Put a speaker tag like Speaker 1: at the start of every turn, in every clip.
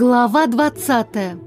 Speaker 1: Глава двадцатая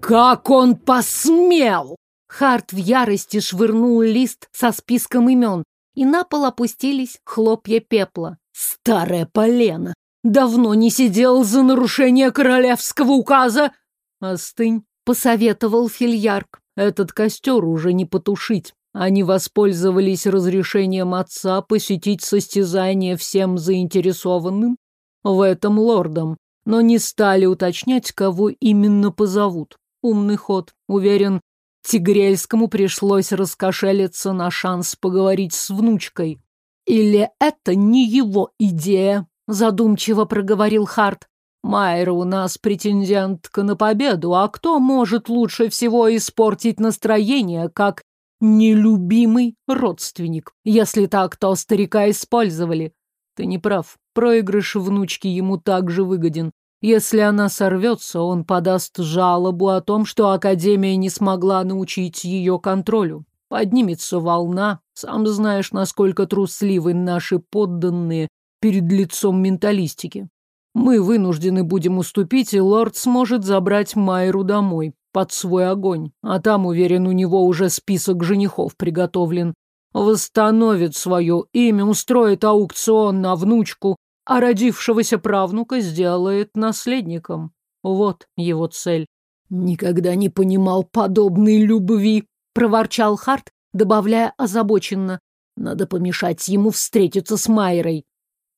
Speaker 2: «Как он посмел!»
Speaker 1: Харт в ярости швырнул лист со списком имен, и на пол опустились хлопья пепла.
Speaker 2: «Старая полена! Давно не сидел за нарушение королевского указа!» «Остынь!» — посоветовал Фильярк. «Этот костер уже не потушить. Они воспользовались разрешением отца посетить состязание всем заинтересованным в этом лордом, но не стали уточнять, кого именно позовут. Умный ход. Уверен, Тигрельскому пришлось раскошелиться на шанс поговорить с внучкой. Или это не его идея, задумчиво проговорил Харт. Майра у нас претендентка на победу, а кто может лучше всего испортить настроение, как нелюбимый родственник? Если так, то старика использовали. Ты не прав. Проигрыш внучки ему также выгоден. Если она сорвется, он подаст жалобу о том, что Академия не смогла научить ее контролю. Поднимется волна. Сам знаешь, насколько трусливы наши подданные перед лицом менталистики. Мы вынуждены будем уступить, и лорд сможет забрать Майру домой, под свой огонь. А там, уверен, у него уже список женихов приготовлен. Восстановит свое имя, устроит аукцион на внучку, а родившегося правнука сделает наследником. Вот его цель. Никогда не понимал подобной любви, проворчал Харт, добавляя озабоченно. Надо помешать ему встретиться с Майрой.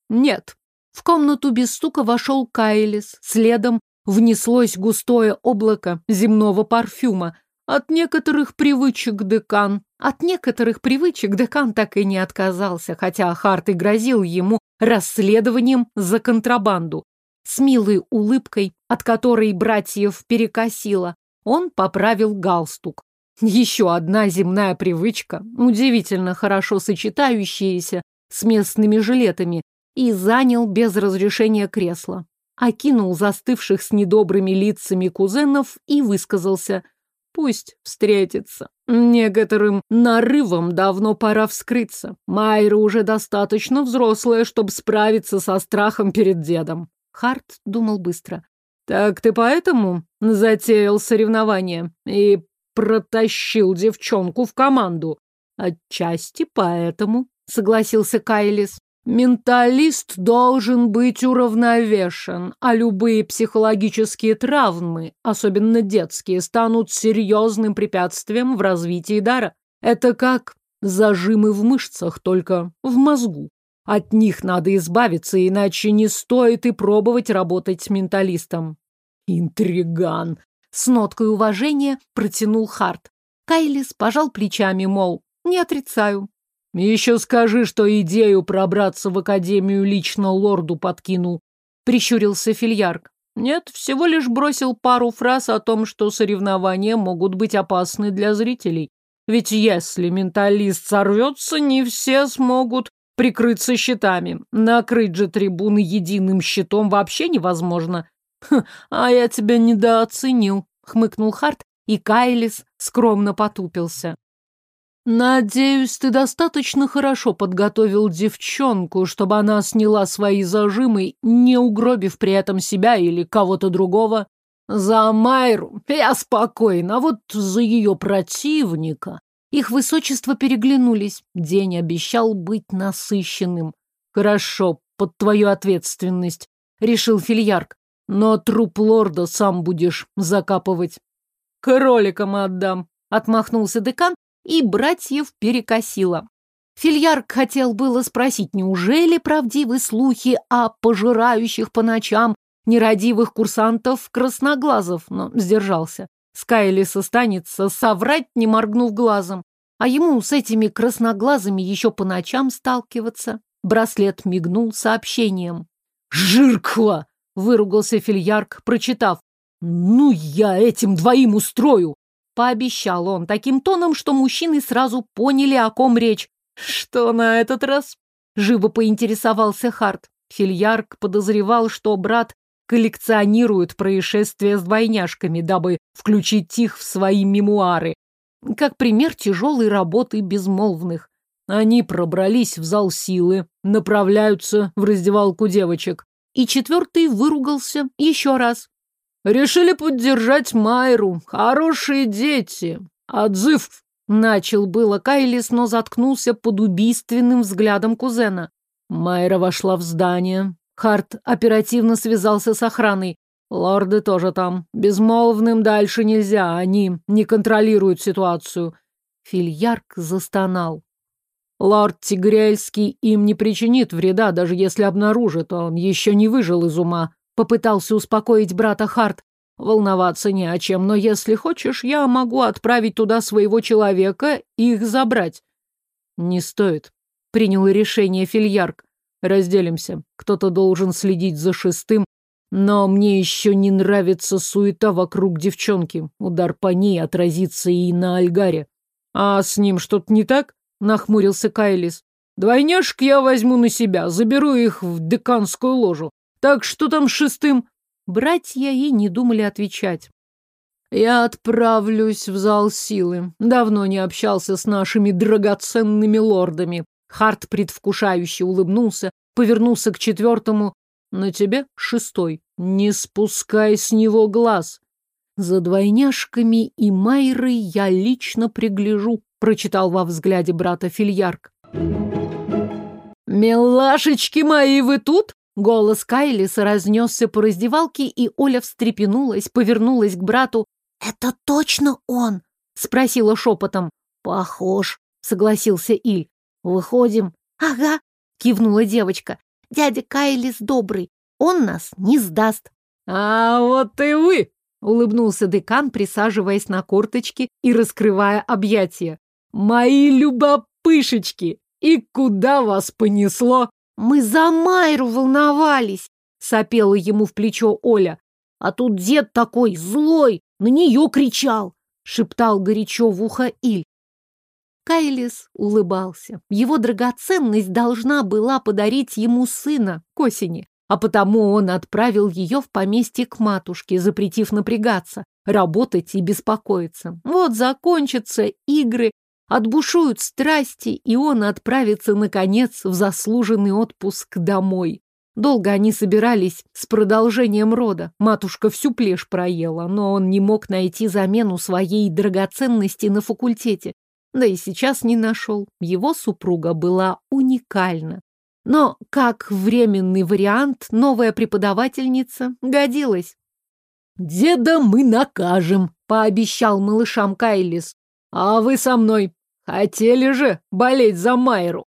Speaker 2: Нет, в комнату без стука вошел Кайлис. Следом внеслось густое облако земного парфюма. От некоторых привычек декан. От некоторых привычек декан так и не отказался, хотя Харт и грозил ему расследованием за контрабанду. С милой улыбкой, от которой братьев перекосило, он поправил галстук. Еще одна земная привычка, удивительно хорошо сочетающаяся с местными жилетами, и занял без разрешения кресло. Окинул застывших с недобрыми лицами кузенов и высказался. Пусть встретится. Некоторым нарывом давно пора вскрыться. Майра уже достаточно взрослая, чтобы справиться со страхом перед дедом. Харт думал быстро. Так ты поэтому затеял соревнование и протащил девчонку в команду? Отчасти поэтому, согласился Кайлис. Менталист должен быть уравновешен, а любые психологические травмы, особенно детские, станут серьезным препятствием в развитии дара. Это как зажимы в мышцах, только в мозгу. От них надо избавиться, иначе не стоит и пробовать работать с менталистом. Интриган! С ноткой уважения протянул Харт. Кайлис пожал плечами, мол, не отрицаю, еще скажи, что идею пробраться в академию лично лорду подкинул. Прищурился Фильярк. Нет, всего лишь бросил пару фраз о том, что соревнования могут быть опасны для зрителей. Ведь если менталист сорвется, не все смогут прикрыться щитами. Накрыть же трибуны единым щитом вообще невозможно. Хм, а я тебя недооценил, хмыкнул Харт, и Кайлис скромно потупился. Надеюсь, ты достаточно хорошо подготовил девчонку, чтобы она сняла свои зажимы, не угробив при этом себя или кого-то другого. За Майру я спокойно, а вот за ее противника. Их высочество переглянулись. День обещал быть насыщенным. Хорошо, под твою ответственность, решил Фильярк. Но труп лорда сам будешь закапывать. Кроликам отдам, отмахнулся декан и братьев перекосило. Фильярк хотел было спросить, неужели правдивы слухи о пожирающих по ночам нерадивых курсантов красноглазов, но сдержался. Скайлис останется соврать, не моргнув глазом. А ему с этими красноглазыми еще по ночам сталкиваться. Браслет мигнул сообщением. «Жирква!» — выругался Фильярк, прочитав. «Ну, я этим двоим устрою!» Пообещал он таким тоном, что мужчины сразу поняли, о ком речь. Что на этот раз? Живо поинтересовался Харт. Фильярк подозревал, что брат коллекционирует происшествия с двойняшками, дабы включить их в свои мемуары. Как пример тяжелой работы безмолвных. Они пробрались в зал силы, направляются в раздевалку девочек.
Speaker 1: И четвертый выругался еще раз.
Speaker 2: Решили поддержать Майру. Хорошие дети. Отзыв.
Speaker 1: Начал было Кайлис, но заткнулся под убийственным взглядом кузена.
Speaker 2: Майра вошла в здание. Харт оперативно связался с охраной. Лорды тоже там. Безмолвным дальше нельзя, они не контролируют ситуацию.
Speaker 1: Фильярк застонал.
Speaker 2: Лорд Тигрельский им не причинит вреда, даже если обнаружит, он еще не выжил из ума. Попытался успокоить брата Харт. Волноваться не о чем, но если хочешь, я могу отправить туда своего человека и их забрать. Не стоит. Принял решение Фильярк. Разделимся. Кто-то должен следить за шестым, но мне еще не нравится суета вокруг девчонки. Удар по ней отразится и на Альгаре. А с ним что-то не так? Нахмурился Кайлис. Двойняшек я возьму на себя, заберу их в деканскую ложу. Так что там с шестым?
Speaker 1: Братья и не думали отвечать.
Speaker 2: Я отправлюсь в зал силы. Давно не общался с нашими драгоценными лордами. Харт предвкушающе улыбнулся, повернулся к четвертому. На тебе шестой. Не спускай с него глаз. За двойняшками и Майрой я лично пригляжу, прочитал во взгляде брата Фильярк. «Милашечки мои, вы тут?» Голос Кайлиса разнесся по раздевалке, и Оля встрепенулась, повернулась к брату.
Speaker 1: «Это точно он?» — спросила шепотом.
Speaker 2: «Похож», — согласился Иль.
Speaker 1: «Выходим?» «Ага», — кивнула девочка. «Дядя Кайлис добрый, он нас не сдаст».
Speaker 2: «А вот и вы!» — улыбнулся декан, присаживаясь на корточки и раскрывая объятия. «Мои любопышечки! И куда вас понесло?»
Speaker 1: «Мы за Майру волновались!» — сопела ему в плечо Оля. «А тут дед такой злой, на нее кричал!» — шептал горячо в ухо Иль. Кайлис улыбался. Его драгоценность должна была подарить ему сына к осени, а потому он отправил ее в поместье к матушке, запретив напрягаться, работать и беспокоиться. Вот закончатся игры, отбушуют страсти, и он отправится, наконец, в заслуженный отпуск домой. Долго они собирались с продолжением рода. Матушка всю плешь проела, но он не мог найти замену своей драгоценности на факультете. Да и сейчас не нашел. Его супруга была уникальна. Но как временный вариант новая преподавательница годилась.
Speaker 2: «Деда мы накажем», — пообещал малышам Кайлис. «А вы со мной. Хотели же болеть за Майру».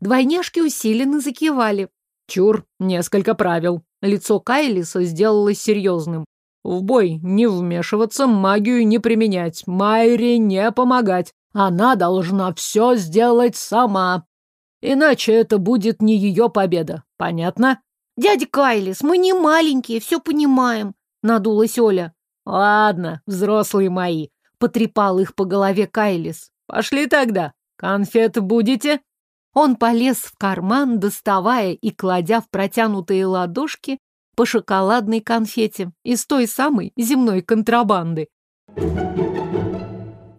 Speaker 1: Двойняшки усиленно закивали.
Speaker 2: Чур, несколько правил. Лицо Кайлиса сделалось серьезным. В бой не вмешиваться, магию не применять, Майре не помогать. Она должна все сделать сама. Иначе это будет не ее победа. Понятно?
Speaker 1: Дядя Кайлис, мы не маленькие, все понимаем, надулась Оля.
Speaker 2: Ладно, взрослые мои, потрепал их по голове Кайлис. Пошли тогда. Конфеты будете?
Speaker 1: Он полез в карман, доставая и кладя в протянутые ладошки по шоколадной конфете из той самой земной контрабанды.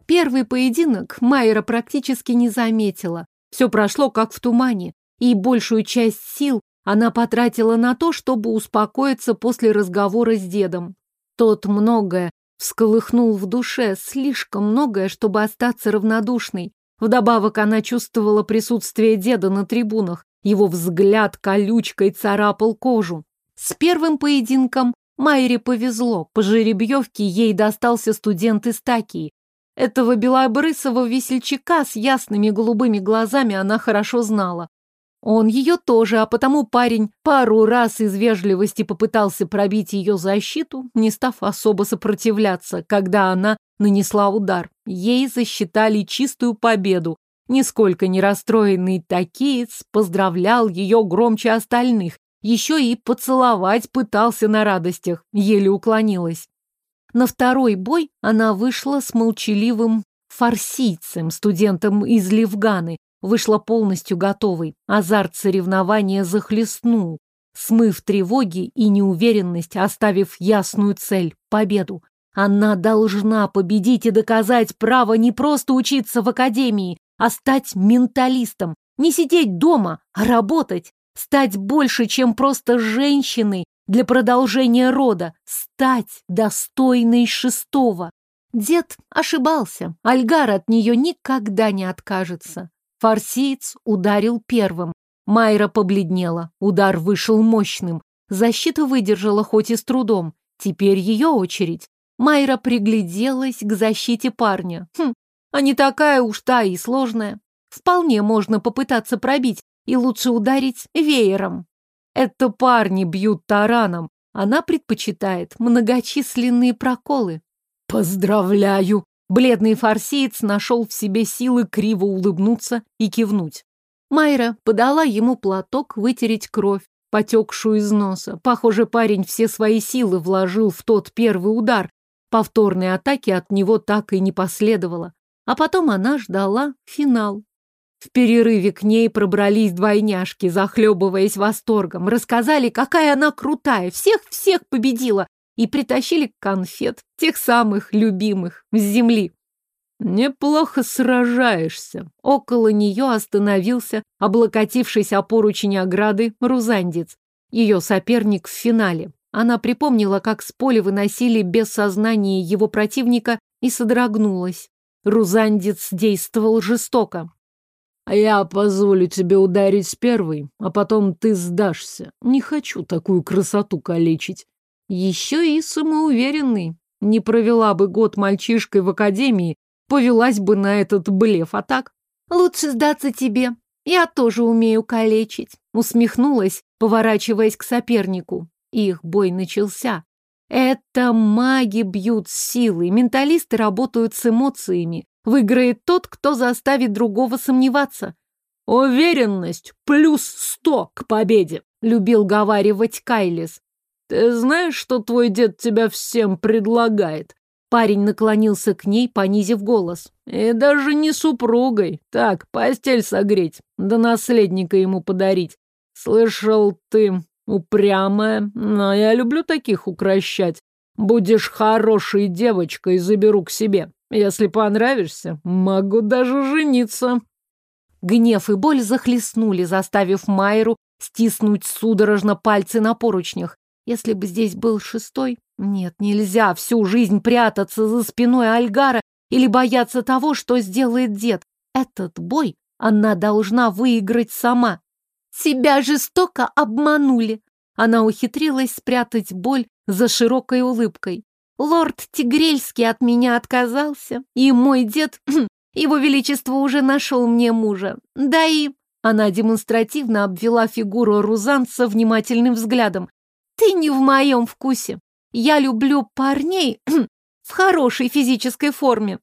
Speaker 1: Первый поединок Майера практически не заметила. Все прошло как в тумане, и большую часть сил она потратила на то, чтобы успокоиться после разговора с дедом. Тот многое всколыхнул в душе, слишком многое, чтобы остаться равнодушной. Вдобавок она чувствовала присутствие деда на трибунах, его взгляд колючкой царапал кожу. С первым поединком Майре повезло, по жеребьевке ей достался студент из Такии, этого белобрысого весельчака с ясными голубыми глазами она хорошо знала. Он ее тоже, а потому парень пару раз из вежливости попытался пробить ее защиту, не став особо сопротивляться, когда она нанесла удар. Ей засчитали чистую победу. Нисколько не расстроенный такиец поздравлял ее громче остальных. Еще и поцеловать пытался на радостях, еле уклонилась. На второй бой она вышла с молчаливым фарсийцем, студентом из Левганы, вышла полностью готовой. Азарт соревнования захлестнул, смыв тревоги и неуверенность, оставив ясную цель — победу. Она должна победить и доказать право не просто учиться в академии, а стать менталистом. Не сидеть дома, а работать. Стать больше, чем просто женщиной для продолжения рода. Стать достойной шестого. Дед ошибался. Альгар от нее никогда не откажется. Фарсиец ударил первым. Майра побледнела. Удар вышел мощным. Защита выдержала хоть и с трудом. Теперь ее очередь. Майра пригляделась к защите парня. Хм, а не такая уж та и сложная. Вполне можно попытаться пробить, и лучше ударить веером. Это парни бьют тараном. Она предпочитает многочисленные проколы. Поздравляю! Бледный фарсиец нашел в себе силы криво улыбнуться и кивнуть. Майра подала ему платок вытереть кровь, потекшую из носа. Похоже, парень все свои силы вложил в тот первый удар. Повторной атаки от него так и не последовало. А потом она ждала финал. В перерыве к ней пробрались двойняшки, захлебываясь восторгом. Рассказали, какая она крутая, всех-всех победила. И притащили конфет, тех самых любимых, с земли. Неплохо сражаешься. Около нее остановился, облокотившись о поручень ограды, Рузандец. Ее соперник в финале. Она припомнила, как с поля выносили без сознания его противника и содрогнулась. Рузандец действовал жестоко. «А я позволю тебе ударить первый, а потом ты сдашься. Не хочу такую красоту калечить. Еще и самоуверенный. Не провела бы год мальчишкой в академии, повелась бы на этот блеф, а так? Лучше сдаться тебе. Я тоже умею калечить. Усмехнулась, поворачиваясь к сопернику. Их бой начался. Это маги бьют силой, менталисты работают с эмоциями. Выиграет тот, кто заставит другого сомневаться. Уверенность плюс сто к победе, любил говаривать Кайлис. Ты знаешь, что твой дед тебя всем предлагает? Парень наклонился к ней, понизив голос. И даже не супругой. Так, постель согреть, да наследника ему подарить. Слышал ты, упрямая, но я люблю таких укращать. Будешь хорошей девочкой, заберу к себе. Если понравишься, могу даже жениться. Гнев и боль захлестнули, заставив Майру стиснуть судорожно пальцы на поручнях. Если бы здесь был шестой... Нет, нельзя всю жизнь прятаться за спиной Альгара или бояться того, что сделает дед. Этот бой она должна выиграть сама. Себя жестоко обманули. Она ухитрилась спрятать боль за широкой улыбкой. Лорд Тигрельский от меня отказался, и мой дед, его величество, уже нашел мне мужа. Да и... Она демонстративно обвела фигуру Рузанца внимательным взглядом. Ты не в моем вкусе. Я люблю парней в хорошей физической форме.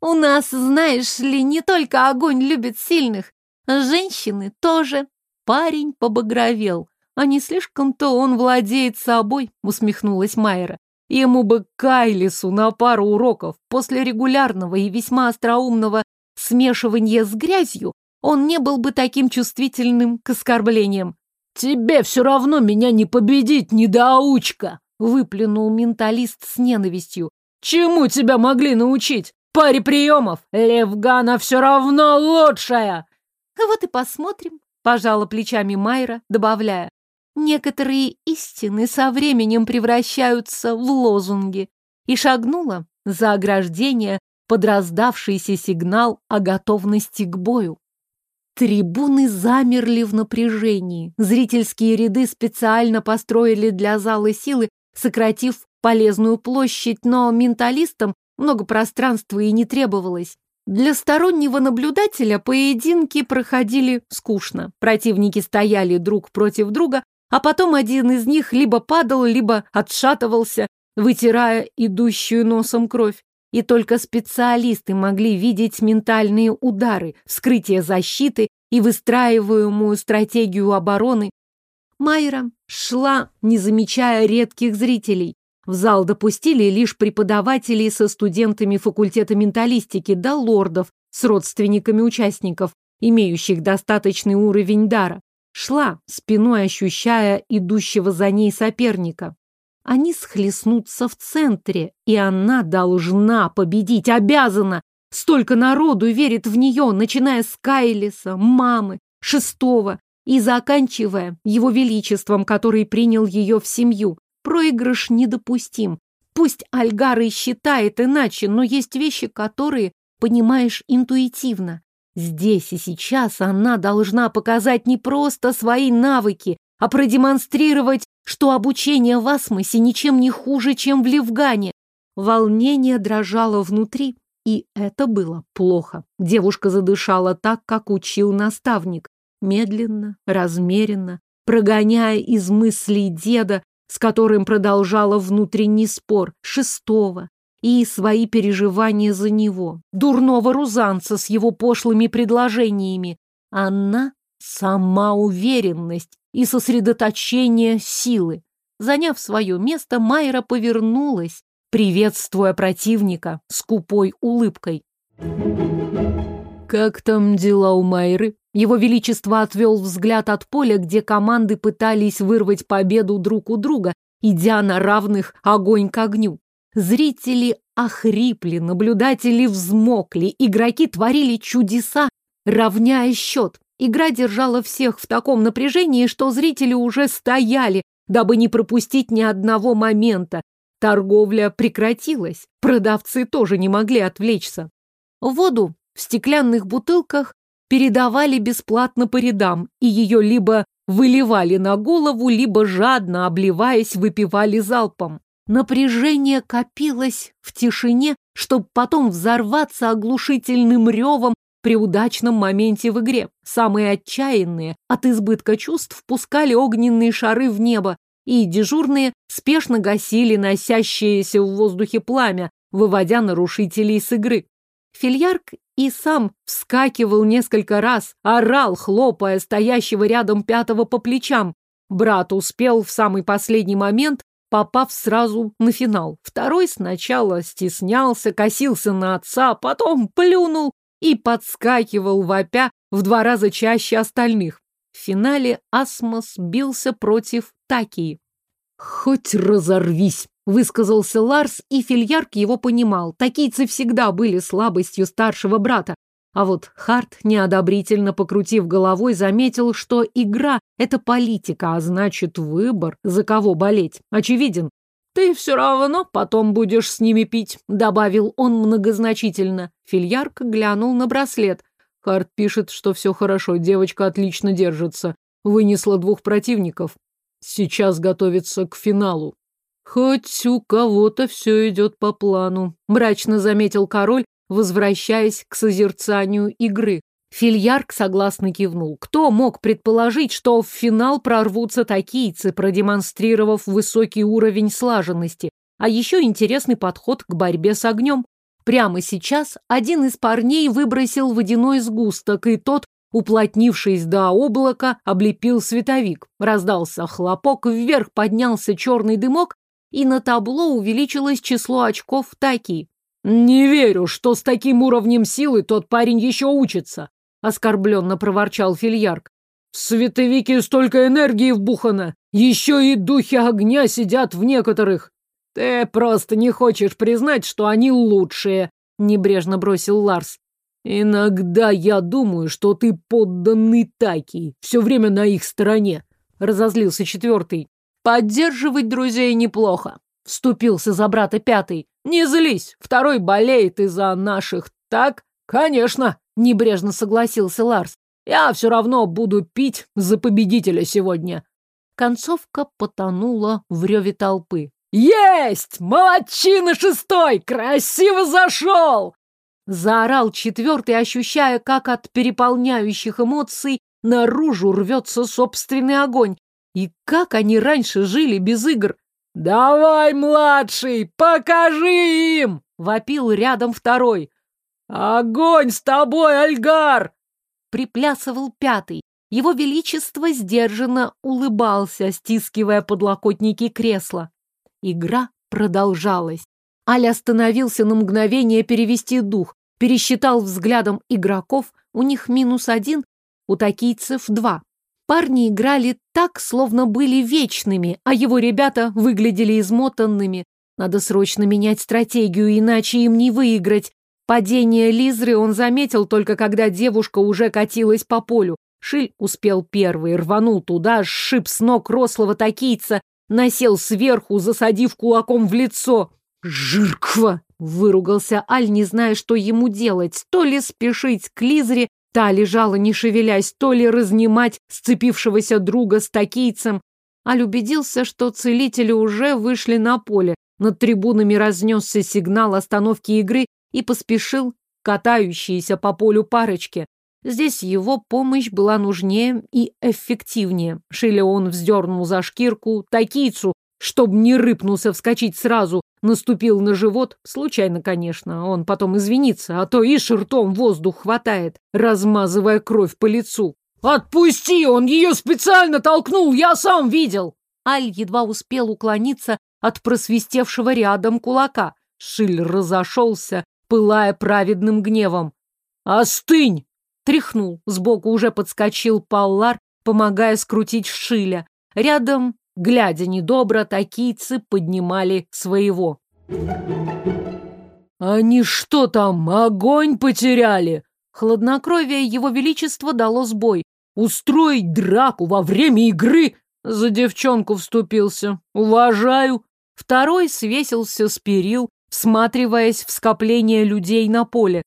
Speaker 1: У нас, знаешь ли, не только огонь любит сильных, женщины тоже. Парень побагровел. А не слишком-то он владеет собой, усмехнулась Майера. Ему бы Кайлису на пару уроков после регулярного и весьма остроумного смешивания с грязью он не был бы таким чувствительным к оскорблениям. «Тебе все равно меня не победить, недоучка!» — выплюнул менталист с ненавистью. «Чему тебя могли научить? Паре приемов! Левгана все равно лучшая!» «Вот и посмотрим», — пожала плечами Майра, добавляя. «Некоторые истины со временем превращаются в лозунги». И шагнула за ограждение под раздавшийся сигнал о готовности к бою. Трибуны замерли в напряжении. Зрительские ряды специально построили для зала силы, сократив полезную площадь, но менталистам много пространства и не требовалось. Для стороннего наблюдателя поединки проходили скучно. Противники стояли друг против друга, а потом один из них либо падал, либо отшатывался, вытирая идущую носом кровь и только специалисты могли видеть ментальные удары, вскрытие защиты и выстраиваемую стратегию обороны. Майра шла, не замечая редких зрителей. В зал допустили лишь преподавателей со студентами факультета менталистики да лордов с родственниками участников, имеющих достаточный уровень дара. Шла, спиной ощущая идущего за ней соперника. Они схлестнутся в центре, и она должна победить, обязана. Столько народу верит в нее, начиная с Кайлиса, мамы, шестого и заканчивая его величеством, который принял ее в семью. Проигрыш недопустим. Пусть Альгар и считает иначе, но есть вещи, которые понимаешь интуитивно. Здесь и сейчас она должна показать не просто свои навыки, а продемонстрировать, что обучение в Асмосе ничем не хуже, чем в Левгане. Волнение дрожало внутри, и это было плохо. Девушка задышала так, как учил наставник. Медленно, размеренно, прогоняя из мыслей деда, с которым продолжала внутренний спор, шестого, и свои переживания за него, дурного рузанца с его пошлыми предложениями. Она — сама уверенность и сосредоточение силы. Заняв свое место, Майра повернулась, приветствуя противника скупой улыбкой.
Speaker 2: «Как там дела у Майры?»
Speaker 1: Его Величество отвел взгляд от поля, где команды пытались вырвать победу друг у друга, идя на равных огонь к огню. Зрители охрипли, наблюдатели взмокли, игроки творили чудеса, равняя счет. Игра держала всех в таком напряжении, что зрители уже стояли, дабы не пропустить ни одного момента. Торговля прекратилась, продавцы тоже не могли отвлечься. Воду в стеклянных бутылках передавали бесплатно по рядам, и ее либо выливали на голову, либо жадно, обливаясь, выпивали залпом. Напряжение копилось в тишине, чтобы потом взорваться оглушительным ревом при удачном моменте в игре. Самые отчаянные от избытка чувств пускали огненные шары в небо, и дежурные спешно гасили носящееся в воздухе пламя, выводя нарушителей с игры. Фильярк и сам вскакивал несколько раз, орал, хлопая стоящего рядом пятого по плечам. Брат успел в самый последний момент, попав сразу на финал. Второй сначала стеснялся, косился на отца, потом плюнул и подскакивал вопя в два раза чаще остальных. В финале Асмос бился против Такии.
Speaker 2: «Хоть разорвись!» Высказался Ларс, и Фильярк его понимал. Такийцы всегда были слабостью старшего брата. А вот Харт, неодобрительно покрутив головой, заметил, что игра — это политика, а значит, выбор, за кого болеть, очевиден. «Ты все равно потом будешь с ними пить», — добавил он многозначительно. Фильярк глянул на браслет. Харт пишет, что все хорошо, девочка отлично держится. Вынесла двух противников. Сейчас готовится к финалу. Хоть у кого-то все идет по плану, мрачно заметил король, возвращаясь к созерцанию игры. Фильярк согласно кивнул. Кто мог предположить, что в финал прорвутся такийцы, продемонстрировав высокий уровень слаженности, а еще интересный подход к борьбе с огнем? Прямо сейчас один из парней выбросил водяной сгусток, и тот, уплотнившись до облака, облепил световик. Раздался хлопок, вверх поднялся черный дымок, и на табло увеличилось число очков Таки. «Не верю, что с таким уровнем силы тот парень еще учится», — оскорбленно проворчал Фильярк. «В световике столько энергии вбухано, еще и духи огня сидят в некоторых». «Ты просто не хочешь признать, что они лучшие», — небрежно бросил Ларс. «Иногда я думаю, что ты подданный Таки, все время на их стороне», — разозлился четвертый. Поддерживать друзей неплохо. Вступился за брата пятый. Не злись, второй болеет из-за наших. Так? Конечно, небрежно согласился Ларс. Я все равно буду пить за победителя сегодня. Концовка потонула в реве толпы. «Есть! Молодчина шестой! Красиво зашел!» Заорал четвертый, ощущая, как от переполняющих эмоций наружу рвется собственный огонь. И как они раньше жили без игр? «Давай, младший, покажи им!» — вопил рядом второй. «Огонь с тобой, Альгар!» — приплясывал пятый. Его Величество сдержанно улыбался, стискивая подлокотники кресла. Игра продолжалась. Аль остановился на мгновение перевести дух, пересчитал взглядом игроков, у них минус один, у такийцев два. Парни играли так, словно были вечными, а его ребята выглядели измотанными. Надо срочно менять стратегию, иначе им не выиграть.
Speaker 1: Падение Лизры он заметил только когда девушка уже катилась по полю. Шиль успел первый, рванул туда, сшиб с ног рослого такийца, насел сверху, засадив кулаком в лицо. «Жирква!» — выругался Аль, не зная, что ему делать. То ли спешить к Лизре, та лежала не шевелясь, то ли разнимать сцепившегося друга с такийцем. Аль убедился, что целители уже вышли на поле. Над трибунами разнесся сигнал остановки игры и поспешил катающиеся по полю парочки. Здесь его помощь была нужнее и эффективнее. Шилеон вздернул за шкирку такийцу, чтобы не рыпнулся вскочить сразу, наступил на живот, случайно, конечно, он потом извинится, а то и ртом воздух хватает, размазывая кровь по лицу. «Отпусти! Он ее специально толкнул, я сам видел!» Аль едва успел уклониться от просвистевшего рядом кулака. Шиль разошелся, пылая праведным гневом. «Остынь!» Тряхнул, сбоку уже подскочил Паллар, помогая скрутить Шиля. Рядом, глядя недобро, такийцы поднимали своего. «Они что там, огонь потеряли?» Хладнокровие его величества дало сбой. «Устроить драку во время игры?» За девчонку вступился. «Уважаю». Второй свесился с перил, всматриваясь в скопление людей на поле.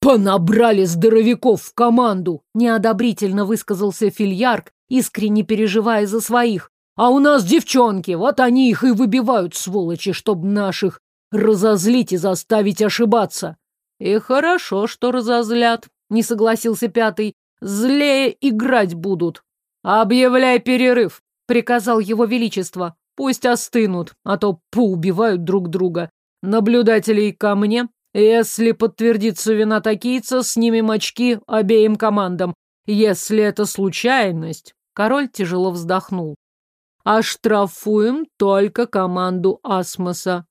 Speaker 1: «Понабрали здоровяков в команду!» — неодобрительно высказался Фильярк, искренне переживая за своих. «А у нас девчонки, вот они их и выбивают, сволочи, чтоб наших разозлить и заставить ошибаться». «И хорошо, что разозлят», — не согласился пятый. «Злее играть будут». «Объявляй перерыв», — приказал его величество. «Пусть остынут, а то поубивают друг друга. Наблюдателей ко мне, если подтвердится вина такийца, снимем очки обеим командам. Если это случайность... Король тяжело вздохнул. Оштрафуем только команду Асмоса.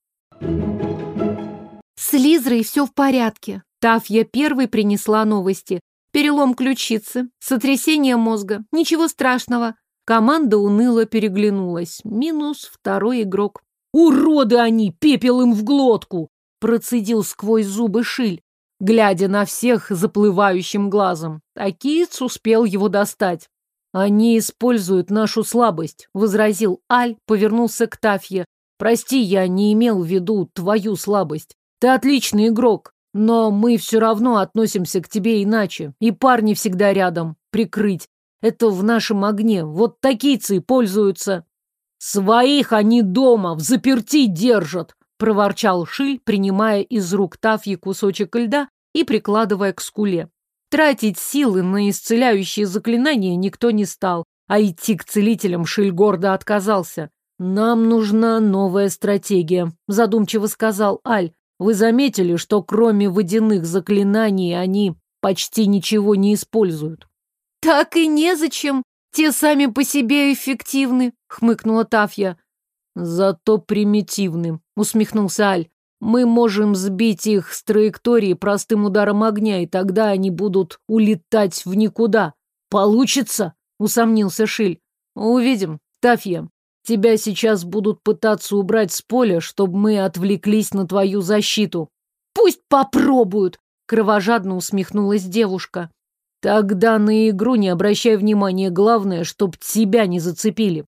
Speaker 3: С Лизрой все в порядке. Тафья первой принесла новости. Перелом ключицы, сотрясение мозга. Ничего страшного. Команда уныло переглянулась. Минус второй игрок.
Speaker 1: «Уроды они! Пепел им в глотку!» процедил сквозь зубы Шиль, глядя на всех заплывающим глазом. Такиц успел его достать. «Они используют нашу слабость», — возразил Аль, повернулся к Тафье. «Прости, я не имел в виду твою слабость. Ты отличный игрок, но мы все равно относимся к тебе иначе. И парни всегда рядом. Прикрыть. Это в нашем огне. Вот такийцы пользуются. Своих они дома в заперти держат проворчал Шиль, принимая из рук Тафьи кусочек льда и прикладывая к скуле. Тратить силы на исцеляющие заклинания никто не стал, а идти к целителям Шиль гордо отказался. «Нам нужна новая стратегия», — задумчиво сказал Аль. «Вы заметили, что кроме водяных заклинаний они почти ничего не используют?»
Speaker 3: «Так и незачем. Те сами по себе эффективны», — хмыкнула Тафья.
Speaker 1: Зато примитивным, усмехнулся Аль. Мы можем сбить их с траектории простым ударом огня, и тогда они будут улетать в никуда. Получится? Усомнился Шиль. Увидим. Тафья, тебя сейчас будут пытаться убрать с поля, чтобы мы отвлеклись на твою защиту.
Speaker 3: Пусть попробуют, кровожадно усмехнулась девушка.
Speaker 1: Тогда на игру не обращай внимания, главное, чтоб тебя не зацепили.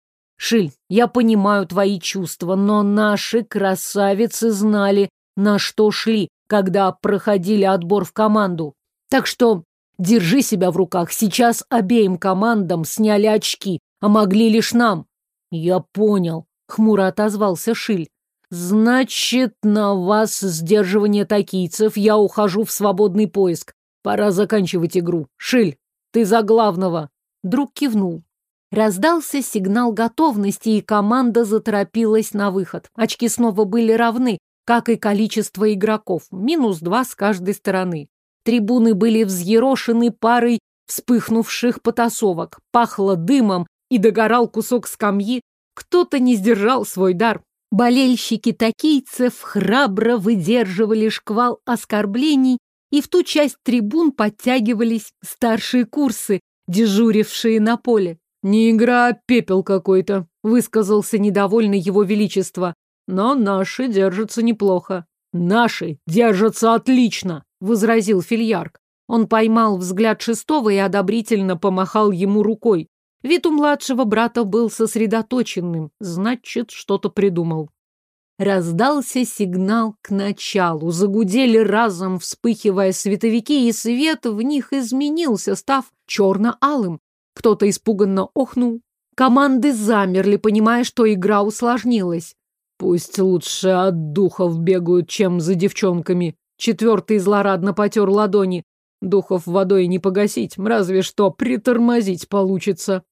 Speaker 1: Шиль, я понимаю твои чувства, но наши красавицы знали, на что шли, когда проходили отбор в команду. Так что держи себя в руках. Сейчас обеим командам сняли очки, а могли лишь нам. Я понял, хмуро отозвался Шиль. Значит, на вас сдерживание такийцев, я ухожу в свободный поиск. Пора заканчивать игру. Шиль, ты за главного.
Speaker 3: Друг кивнул. Раздался сигнал готовности, и команда заторопилась на выход. Очки снова были равны, как и количество игроков, минус два с каждой стороны. Трибуны были взъерошены парой вспыхнувших потасовок, пахло дымом и догорал кусок скамьи. Кто-то не сдержал свой дар. Болельщики такийцев храбро выдерживали шквал оскорблений, и в ту часть трибун подтягивались старшие курсы, дежурившие на поле.
Speaker 1: «Не игра, а пепел какой-то», — высказался недовольный его величество. «Но наши держатся неплохо». «Наши держатся отлично», возразил Фильярк. Он поймал взгляд шестого и одобрительно помахал ему рукой. Вид у младшего брата был сосредоточенным, значит, что-то придумал. Раздался сигнал к началу, загудели разом, вспыхивая световики, и свет в них изменился, став черно-алым. Кто-то испуганно охнул. Команды замерли, понимая, что игра усложнилась. Пусть лучше от духов бегают, чем за девчонками. Четвертый злорадно потер ладони. Духов водой не погасить, разве что притормозить получится.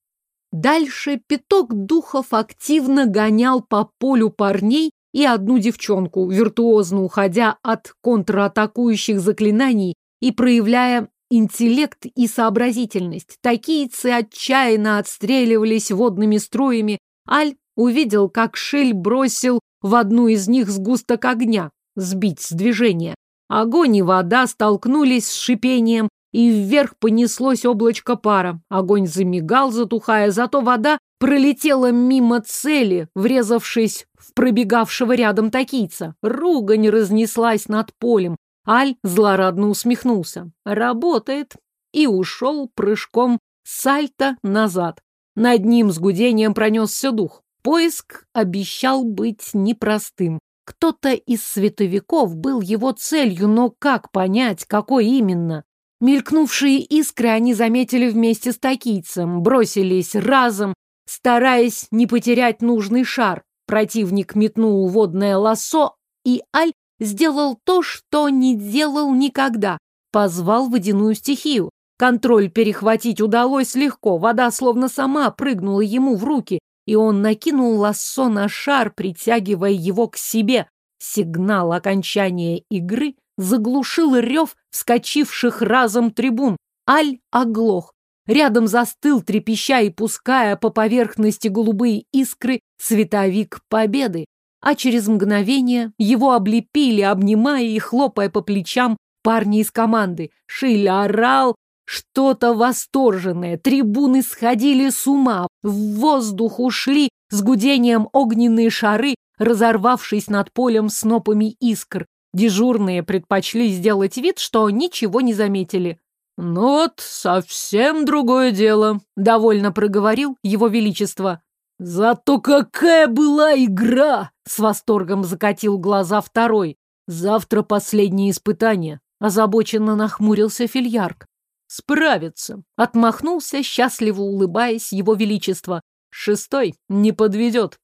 Speaker 1: Дальше пяток духов активно гонял по полю парней и одну девчонку, виртуозно уходя от контратакующих заклинаний и проявляя интеллект и сообразительность. Такийцы отчаянно отстреливались водными струями. Аль увидел, как Шель бросил в одну из них сгусток огня, сбить с движения. Огонь и вода столкнулись с шипением, и вверх понеслось облачко пара. Огонь замигал, затухая, зато вода пролетела мимо цели, врезавшись в пробегавшего рядом такийца. Ругань разнеслась над полем. Аль злорадно усмехнулся. Работает. И ушел прыжком сальто назад. Над ним с гудением пронесся дух. Поиск обещал быть непростым. Кто-то из световиков был его целью, но как понять, какой именно? Мелькнувшие искры они заметили вместе с токийцем, бросились разом, стараясь не потерять нужный шар. Противник метнул водное лассо, и Аль сделал то, что не делал никогда. Позвал водяную стихию. Контроль перехватить удалось легко, вода словно сама прыгнула ему в руки, и он накинул лассо на шар, притягивая его к себе. Сигнал окончания игры заглушил рев вскочивших разом трибун. Аль оглох. Рядом застыл, трепеща и пуская по поверхности голубые искры, световик победы. А через мгновение его облепили, обнимая и хлопая по плечам парни из команды. Шиля орал, что-то восторженное, трибуны сходили с ума, в воздух ушли с гудением огненные шары, разорвавшись над полем снопами искр. Дежурные предпочли сделать вид, что ничего не заметили. «Ну вот, совсем другое дело», — довольно проговорил его величество. «Зато какая была игра!» — с восторгом закатил глаза второй. «Завтра последнее испытание», — озабоченно нахмурился Фильярк. Справится. Отмахнулся, счастливо улыбаясь, его величество. Шестой не подведет.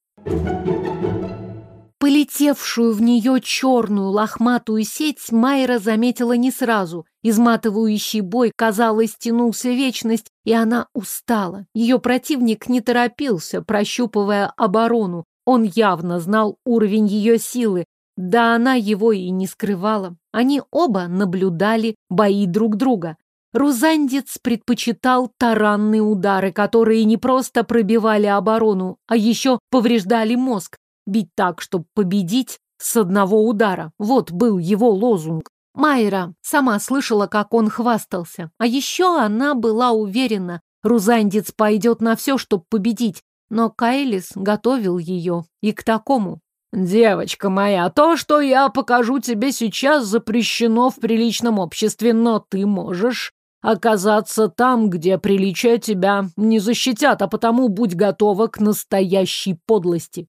Speaker 1: Полетевшую в нее черную лохматую сеть Майра заметила не сразу. Изматывающий бой, казалось, тянулся вечность, и она устала. Ее противник не торопился, прощупывая оборону. Он явно знал уровень ее силы, да она его и не скрывала. Они оба наблюдали бои друг друга. Рузандец предпочитал таранные удары, которые не просто пробивали оборону, а еще повреждали мозг. Бить так, чтобы победить с одного удара. Вот был его лозунг. Майра сама слышала, как он хвастался. А еще она была уверена, Рузандец пойдет на все, чтобы победить. Но Кайлис готовил ее и к такому. «Девочка моя, то, что я покажу тебе сейчас, запрещено в приличном обществе, но ты можешь оказаться там, где приличия тебя не защитят, а потому будь готова к настоящей подлости.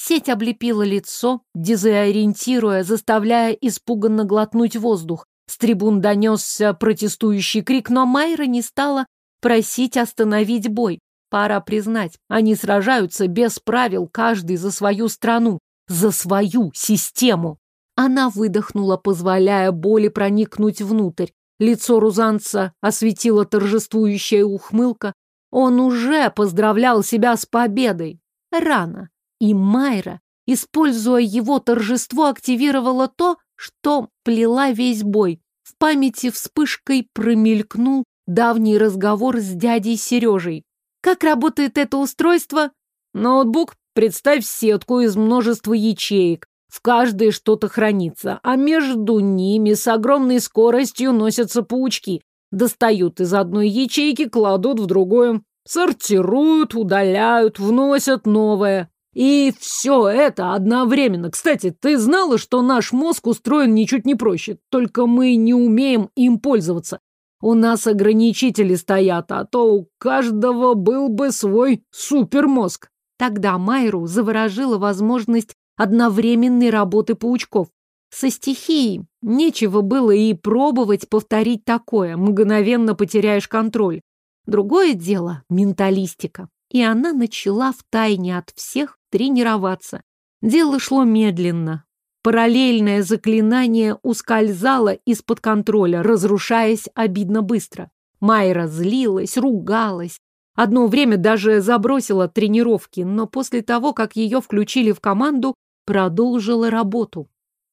Speaker 1: Сеть облепила лицо, дезориентируя, заставляя испуганно глотнуть воздух. С трибун донесся протестующий крик, но Майра не стала просить остановить бой. Пора признать, они сражаются без правил, каждый за свою страну, за свою систему. Она выдохнула, позволяя боли проникнуть внутрь. Лицо Рузанца осветила торжествующая ухмылка. Он уже поздравлял себя с победой. Рано. И Майра, используя его торжество, активировала то, что плела весь бой. В памяти вспышкой промелькнул давний разговор с дядей Сережей. Как работает это устройство? Ноутбук. Представь сетку из множества ячеек. В каждой что-то хранится, а между ними с огромной скоростью носятся паучки. Достают из одной ячейки, кладут в другую. Сортируют, удаляют, вносят новое.
Speaker 2: И все это одновременно. Кстати, ты знала, что наш мозг устроен ничуть не проще, только мы не умеем им пользоваться. У нас ограничители стоят, а то у каждого был бы свой супермозг.
Speaker 1: Тогда Майру заворожила возможность одновременной работы паучков. Со стихией нечего было и пробовать повторить такое, мгновенно потеряешь контроль. Другое дело — менталистика. И она начала втайне от всех тренироваться. Дело шло медленно. Параллельное заклинание ускользало из-под контроля, разрушаясь обидно быстро. Майра злилась, ругалась. Одно время даже забросила тренировки, но после того, как ее включили в команду, продолжила работу.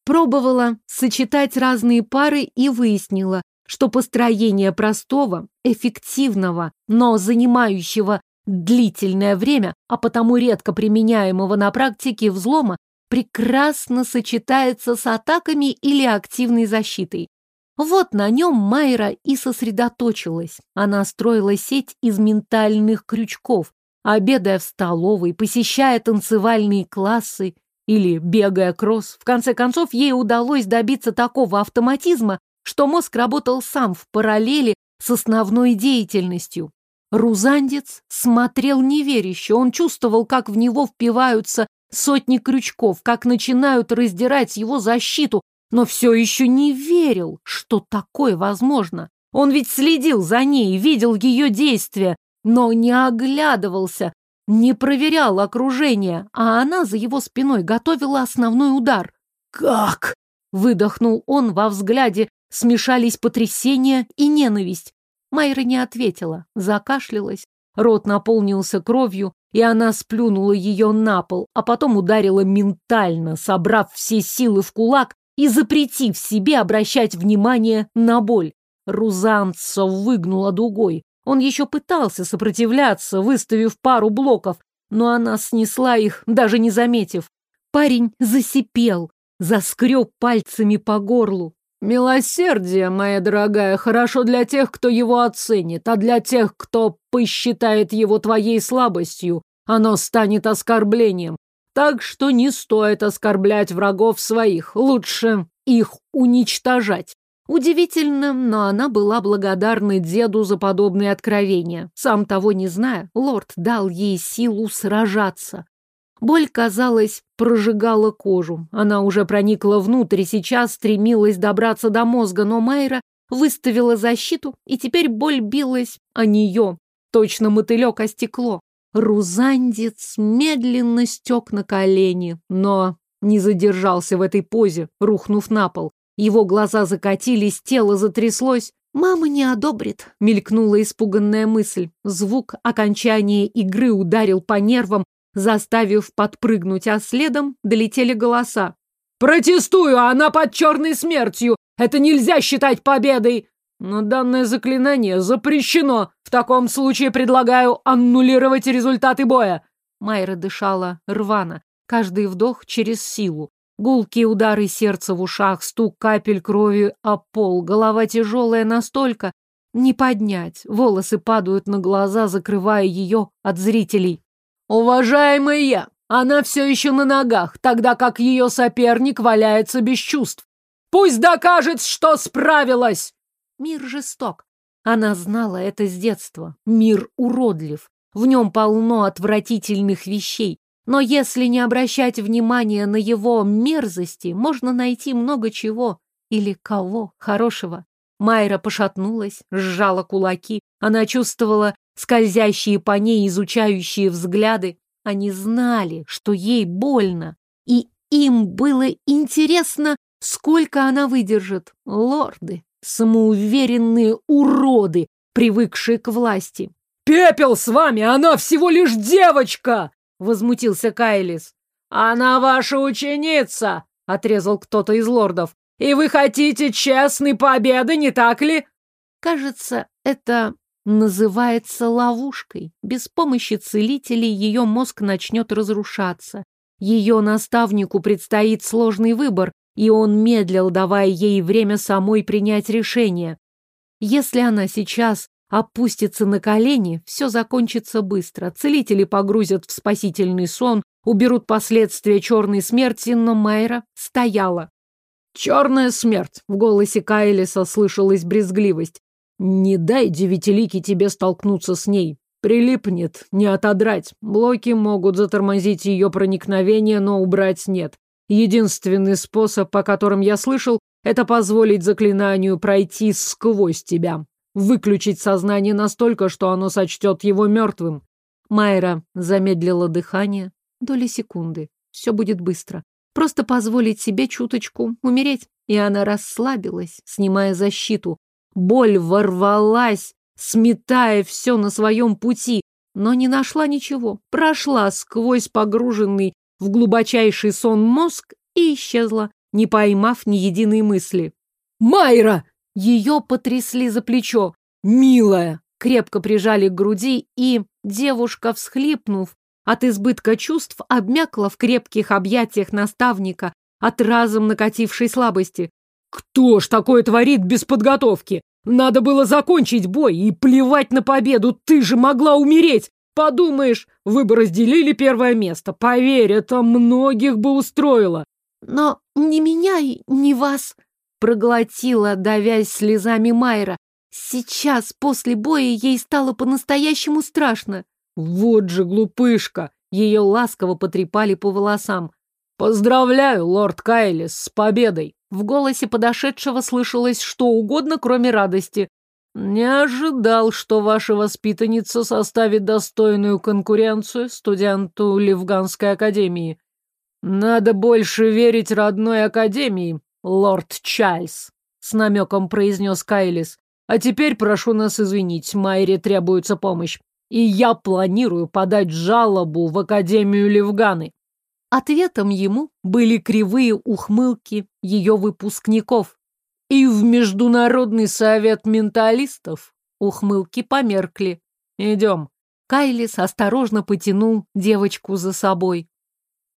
Speaker 1: Пробовала сочетать разные пары и выяснила, что построение простого, эффективного, но занимающего длительное время, а потому редко применяемого на практике взлома, прекрасно сочетается с атаками или активной защитой. Вот на нем Майра и сосредоточилась. Она строила сеть из ментальных крючков, обедая в столовой, посещая танцевальные классы или бегая кросс. В конце концов, ей удалось добиться такого автоматизма, что мозг работал сам в параллели с основной деятельностью. Рузандец смотрел неверяще, он чувствовал, как в него впиваются сотни крючков, как начинают раздирать его защиту, но все еще не верил, что такое возможно. Он ведь следил за ней, видел ее действия, но не оглядывался, не проверял окружение, а она за его спиной готовила основной удар.
Speaker 2: «Как?»
Speaker 1: — выдохнул он во взгляде, смешались потрясение и ненависть. Майра не ответила, закашлялась, рот наполнился кровью, и она сплюнула ее на пол, а потом ударила ментально, собрав все силы в кулак и запретив себе обращать внимание на боль. Рузанца выгнула дугой. Он еще пытался сопротивляться, выставив пару блоков, но она снесла их, даже не заметив. Парень засипел, заскреб пальцами по горлу.
Speaker 2: Милосердие, моя дорогая, хорошо для тех, кто его оценит, а для тех, кто посчитает его твоей слабостью, оно станет оскорблением. Так что не стоит оскорблять врагов своих, лучше их уничтожать.
Speaker 1: Удивительно, но она была благодарна деду за подобные откровения. Сам того не зная, лорд дал ей силу сражаться. Боль, казалось, прожигала кожу. Она уже проникла внутрь и сейчас стремилась добраться до мозга, но Майра выставила защиту, и теперь боль билась о нее. Точно мотылек о стекло. Рузандец медленно стек на колени, но не задержался в этой позе, рухнув на пол. Его глаза закатились, тело затряслось. «Мама не одобрит», — мелькнула испуганная мысль. Звук окончания игры ударил по нервам, заставив подпрыгнуть, а следом долетели голоса.
Speaker 2: «Протестую! Она под черной смертью! Это нельзя считать победой!» «Но данное заклинание запрещено! В таком случае предлагаю аннулировать результаты боя!»
Speaker 1: Майра дышала рвано, каждый вдох через силу. Гулкие удары сердца в ушах, стук капель крови о пол, голова тяжелая настолько, не поднять, волосы падают на глаза, закрывая ее от зрителей.
Speaker 2: «Уважаемая, она все еще на ногах, тогда как ее соперник валяется без чувств. Пусть докажет, что справилась!»
Speaker 1: Мир жесток. Она знала это с детства. Мир уродлив. В нем полно отвратительных вещей. Но если не обращать внимания на его мерзости, можно найти много чего или кого хорошего. Майра пошатнулась, сжала кулаки. Она чувствовала скользящие по ней изучающие взгляды. Они знали, что ей больно, и им было интересно, сколько она выдержит. Лорды, самоуверенные уроды, привыкшие к власти.
Speaker 2: «Пепел с вами! Она всего лишь девочка!» — возмутился Кайлис. «Она ваша ученица!» — отрезал кто-то из лордов. «И вы хотите честной победы, не так ли?»
Speaker 1: Кажется, это называется ловушкой. Без помощи целителей ее мозг начнет разрушаться. Ее наставнику предстоит сложный выбор, и он медлил, давая ей время самой принять решение. Если она сейчас опустится на колени, все закончится быстро. Целители погрузят в спасительный сон, уберут последствия черной смерти, но Майра стояла.
Speaker 2: «Черная смерть!» — в голосе Кайлиса слышалась брезгливость. «Не дай девятилики тебе столкнуться с ней. Прилипнет, не отодрать. Блоки могут затормозить ее проникновение, но убрать нет. Единственный способ, по которым я слышал, это позволить заклинанию пройти сквозь тебя. Выключить сознание настолько, что оно сочтет его мертвым.
Speaker 1: Майра замедлила дыхание. Доли секунды. Все будет быстро. Просто позволить себе чуточку умереть. И она расслабилась, снимая защиту. Боль ворвалась, сметая все на своем пути, но не нашла ничего. Прошла сквозь погруженный в глубочайший сон мозг и исчезла, не поймав ни единой мысли.
Speaker 2: «Майра!»
Speaker 1: Ее потрясли за плечо.
Speaker 2: «Милая!»
Speaker 1: Крепко прижали к груди, и девушка, всхлипнув, от избытка чувств обмякла в крепких объятиях наставника от разом накатившей слабости.
Speaker 2: «Кто ж такое творит без подготовки? Надо было закончить бой и плевать на победу, ты же могла умереть! Подумаешь, вы бы разделили первое место. Поверь, это многих бы устроило.
Speaker 1: Но не меня и не вас, проглотила, давясь слезами Майра. Сейчас, после боя, ей стало по-настоящему страшно.
Speaker 2: Вот же глупышка! Ее ласково потрепали по волосам. Поздравляю, лорд Кайлис, с победой!
Speaker 1: В голосе подошедшего слышалось что угодно, кроме радости.
Speaker 2: Не ожидал, что ваша воспитанница составит достойную конкуренцию студенту Левганской академии. Надо больше верить родной академии, лорд Чарльз, с намеком произнес Кайлис. А теперь прошу нас извинить, Майре требуется помощь. И я планирую подать жалобу в Академию Левганы.
Speaker 1: Ответом ему были кривые ухмылки ее выпускников.
Speaker 2: И в Международный совет менталистов
Speaker 1: ухмылки померкли.
Speaker 2: Идем.
Speaker 1: Кайлис осторожно потянул девочку за собой.